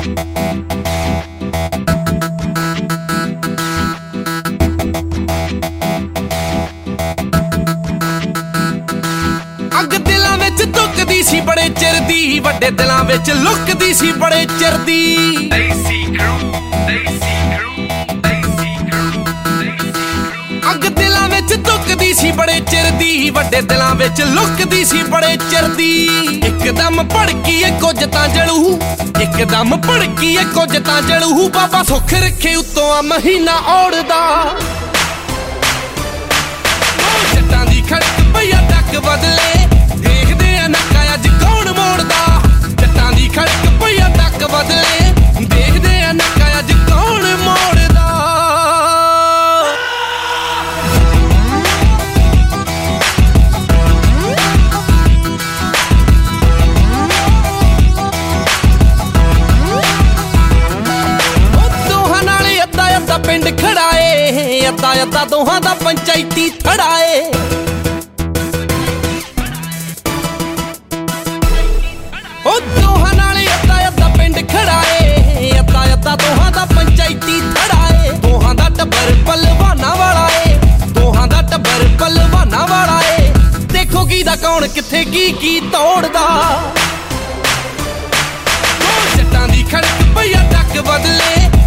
ਅੱਗ ਦਿਲਾਂ ਵਿੱਚ ਧੁੱਕਦੀ ਸੀ ਬੜੇ ਚਿਰ ਦੀ ਵੱਡੇ ਦਿਲਾਂ ਵਿੱਚ ਲੁਕਦੀ ਸੀ ਬੜੇ ਚਿਰ ਦੀ। Daisy crew, Daisy crew, ਬੜੇ ਚਿਰ ਦੀ, ਵੱਡੇ ਦਿਲਾਂ ਵਿੱਚ ਲੁਕਦੀ ਸੀ ਬੜੇ ਚਿਰ ਦੀ। ਇੱਕਦਮ ਭੜਕੀ ਏ ਕੁਝ ਤਾਂ ਜਲੂ, ਇੱਕਦਮ ਭੜਕੀ ਏ ਕੁਝ ਤਾਂ ਜਲੂ। ਬਾਬਾ ਸੁੱਖ ਰੱਖੇ ਉਤੋਂ ਆ ਮਹੀਨਾ ਔੜਦਾ। ਜੱਟਾਂ ਦੀ ਖੜਕ ਪਿੰਡ ਖੜਾ ਏ ਅੱਧਾ ਦੋਹਾਂ ਦਾ ਪੰਚਾਇਤੀ ਥੜਾ ਏ ਉਹ ਦੋਹਾਂ ਨਾਲੇ ਅੱਧਾ ਅੱਧਾ ਪਿੰਡ ਖੜਾ ਏ ਅੱਧਾ ਦੋਹਾਂ ਦਾ ਪੰਚਾਇਤੀ ਥੜਾ ਦੋਹਾਂ ਦਾ ਟੱਬਰ ਪਲਵਾਨਾ ਵਾਲਾ ਏ ਦੋਹਾਂ ਦਾ ਟੱਬਰ ਪਲਵਾਨਾ ਵਾਲਾ ਏ ਦੇਖੋ ਕੀ ਦਾ ਕੌਣ ਕਿੱਥੇ ਕੀ ਕੀ ਤੋੜਦਾ। ਉਹ ਜੱਟਾਂ ਦੀ ਖੜਕ ਪਈਆ ਟੱਕ ਬਦਲੇ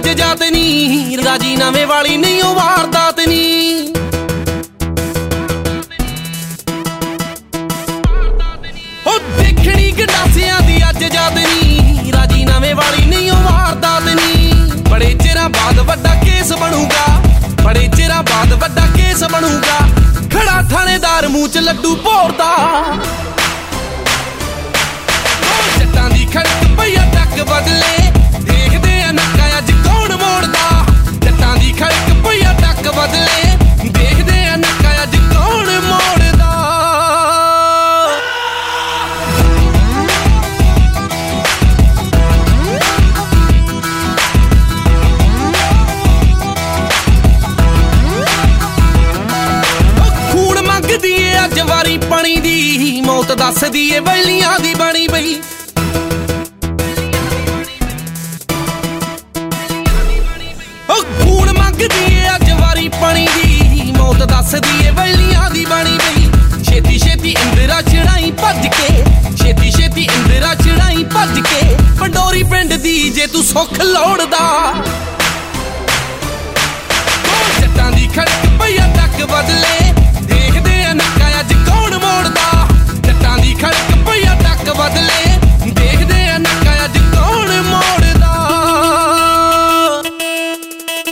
ਗੰਡਾਸਿਆਂ ਅੱਜ ਜਾਤ ਨਹੀਂ ਰਾਜੀ ਨਵੇਂ ਵਾਲੀ ਨਹੀਂ, ਉਹ ਵਾਰਦਾਤ ਨਹੀਂ ਉਹ ਦੇਖਣੀ ਗੰਡਾਸਿਆਂ ਦੀ ਅੱਜ ਜਾਤ ਨਹੀਂ ਰਾਜੀ ਨਵੇਂ ਵਾਲੀ ਨਹੀਂ, ਉਹ ਵਾਰਦਾਤ ਨਹੀਂ ਬੜੇ ਚਿਰਾਂ ਬਾਅਦ ਵੱਡਾ ਕੇਸ ਬਣੂਗਾ, ਬੜੇ ਚਿਰਾਂ ਬਾਅਦ ਵੱਡਾ ਕੇਸ ਬਣੂਗਾ। ਖੜਾ ਥਾਣੇਦਾਰ ਮੂੰਹ ਚ ਲੱਡੂ ਭੋਰਦਾ। ਅੱਜ ਵਾਰੀ ਪਾਣੀ ਦੀ, ਮੌਤ ਦੱਸਦੀ ਏ ਵੈਲੀਆਂ ਦੀ ਬਣੀ ਬਈ ਉਹ ਖੂਨ ਮੰਗਦੀ ਏ ਅੱਜ ਵਾਰੀ ਪਾਣੀ ਦੀ, ਮੌਤ ਦੱਸਦੀ ਏ ਵੈਲੀਆਂ ਦੀ ਬਣੀ ਬਈ ਛੇਤੀ ਛੇਤੀ ਇੰਦਰਾ ਚੜਾਈ ਭੱਜ ਕੇ, ਛੇਤੀ ਛੇਤੀ ਇੰਦਰਾ ਚੜਾਈ ਭੱਜ ਕੇ। ਪੰਡੋਰੀ ਪਿੰਡ ਦੀ ਜੇ ਤੂੰ ਸੁੱਖ ਲੋੜਦਾ